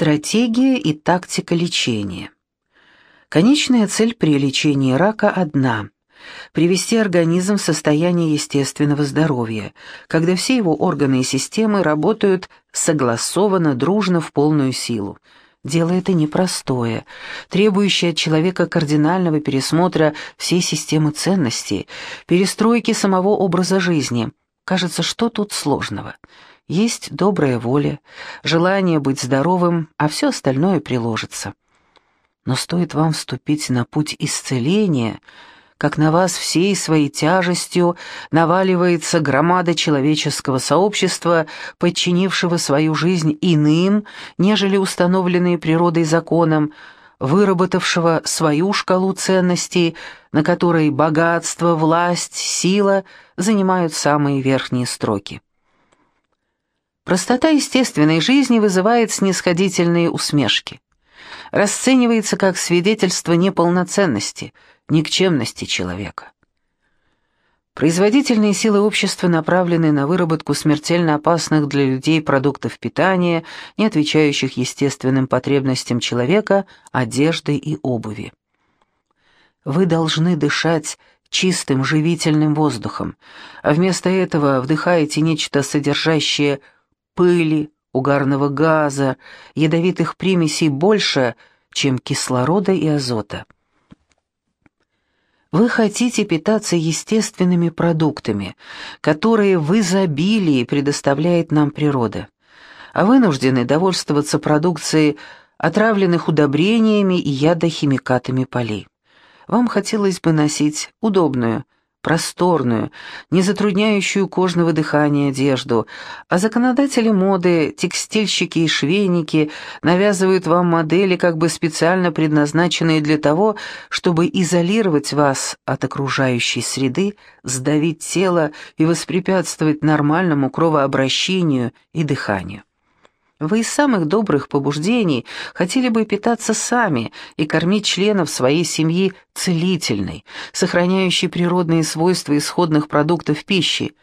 Стратегия и тактика лечения. Конечная цель при лечении рака одна – привести организм в состояние естественного здоровья, когда все его органы и системы работают согласованно, дружно, в полную силу. Дело это непростое, требующее от человека кардинального пересмотра всей системы ценностей, перестройки самого образа жизни. Кажется, что тут сложного? Есть добрая воля, желание быть здоровым, а все остальное приложится. Но стоит вам вступить на путь исцеления, как на вас всей своей тяжестью наваливается громада человеческого сообщества, подчинившего свою жизнь иным, нежели установленные природой законом, выработавшего свою шкалу ценностей, на которой богатство, власть, сила занимают самые верхние строки. Простота естественной жизни вызывает снисходительные усмешки. Расценивается как свидетельство неполноценности, никчемности человека. Производительные силы общества направлены на выработку смертельно опасных для людей продуктов питания, не отвечающих естественным потребностям человека, одежды и обуви. Вы должны дышать чистым живительным воздухом, а вместо этого вдыхаете нечто содержащее пыли, угарного газа, ядовитых примесей больше, чем кислорода и азота. Вы хотите питаться естественными продуктами, которые в изобилии предоставляет нам природа, а вынуждены довольствоваться продукцией, отравленных удобрениями и ядохимикатами полей. Вам хотелось бы носить удобную, просторную, не затрудняющую кожного дыхания одежду, а законодатели моды, текстильщики и швейники навязывают вам модели, как бы специально предназначенные для того, чтобы изолировать вас от окружающей среды, сдавить тело и воспрепятствовать нормальному кровообращению и дыханию. Вы из самых добрых побуждений хотели бы питаться сами и кормить членов своей семьи целительной, сохраняющей природные свойства исходных продуктов пищи,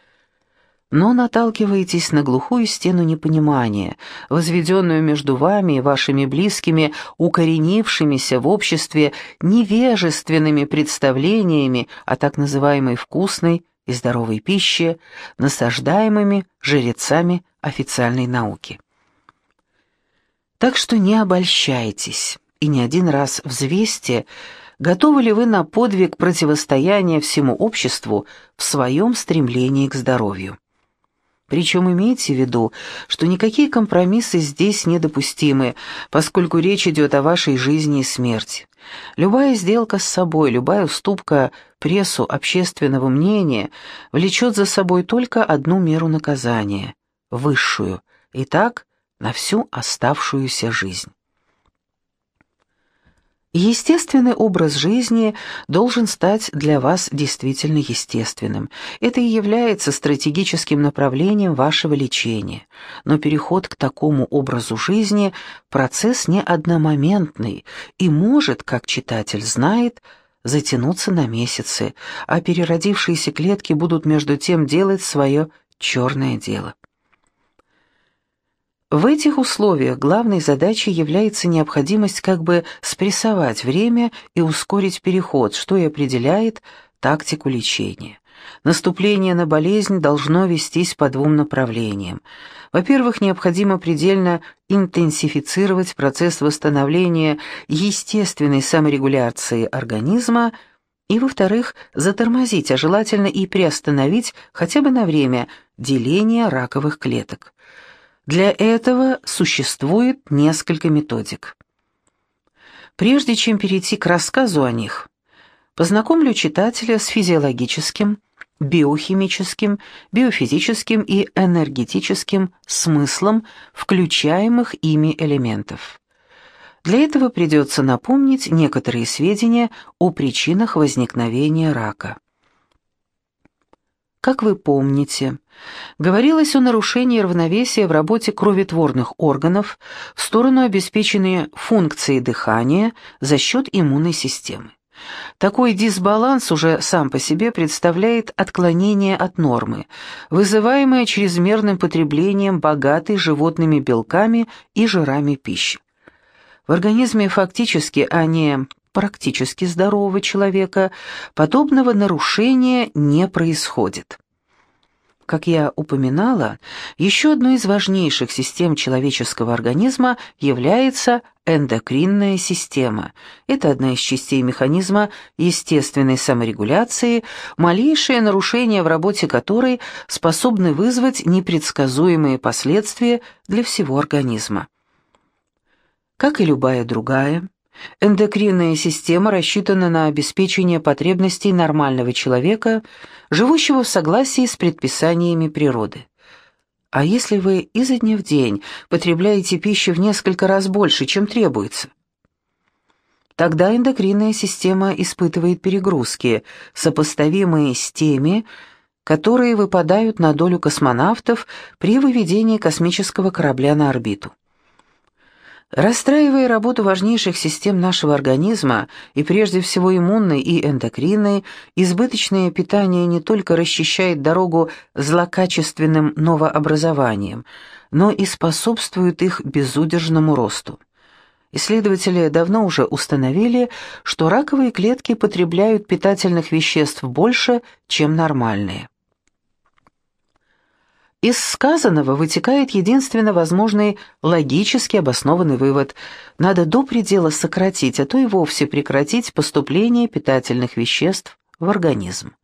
но наталкиваетесь на глухую стену непонимания, возведенную между вами и вашими близкими, укоренившимися в обществе невежественными представлениями о так называемой вкусной и здоровой пище, насаждаемыми жрецами официальной науки. Так что не обольщайтесь и не один раз взвесьте, готовы ли вы на подвиг противостояния всему обществу в своем стремлении к здоровью. Причем имейте в виду, что никакие компромиссы здесь недопустимы, поскольку речь идет о вашей жизни и смерти. Любая сделка с собой, любая уступка прессу общественного мнения влечет за собой только одну меру наказания – высшую. Итак, на всю оставшуюся жизнь. Естественный образ жизни должен стать для вас действительно естественным. Это и является стратегическим направлением вашего лечения. Но переход к такому образу жизни – процесс не одномоментный и может, как читатель знает, затянуться на месяцы, а переродившиеся клетки будут между тем делать свое черное дело. В этих условиях главной задачей является необходимость как бы спрессовать время и ускорить переход, что и определяет тактику лечения. Наступление на болезнь должно вестись по двум направлениям. Во-первых, необходимо предельно интенсифицировать процесс восстановления естественной саморегуляции организма, и, во-вторых, затормозить, а желательно и приостановить хотя бы на время деление раковых клеток. Для этого существует несколько методик. Прежде чем перейти к рассказу о них, познакомлю читателя с физиологическим, биохимическим, биофизическим и энергетическим смыслом включаемых ими элементов. Для этого придется напомнить некоторые сведения о причинах возникновения рака. Как вы помните, говорилось о нарушении равновесия в работе кроветворных органов в сторону обеспечения функции дыхания за счет иммунной системы. Такой дисбаланс уже сам по себе представляет отклонение от нормы, вызываемое чрезмерным потреблением богатой животными белками и жирами пищи. В организме фактически, а не практически здорового человека подобного нарушения не происходит. Как я упоминала, еще одной из важнейших систем человеческого организма является эндокринная система. Это одна из частей механизма естественной саморегуляции, малейшее нарушение в работе которой способны вызвать непредсказуемые последствия для всего организма. Как и любая другая, Эндокринная система рассчитана на обеспечение потребностей нормального человека, живущего в согласии с предписаниями природы. А если вы изо дня в день потребляете пищи в несколько раз больше, чем требуется? Тогда эндокринная система испытывает перегрузки, сопоставимые с теми, которые выпадают на долю космонавтов при выведении космического корабля на орбиту. Расстраивая работу важнейших систем нашего организма, и прежде всего иммунной и эндокринной, избыточное питание не только расчищает дорогу злокачественным новообразованиям, но и способствует их безудержному росту. Исследователи давно уже установили, что раковые клетки потребляют питательных веществ больше, чем нормальные. Из сказанного вытекает единственно возможный логически обоснованный вывод. Надо до предела сократить, а то и вовсе прекратить поступление питательных веществ в организм.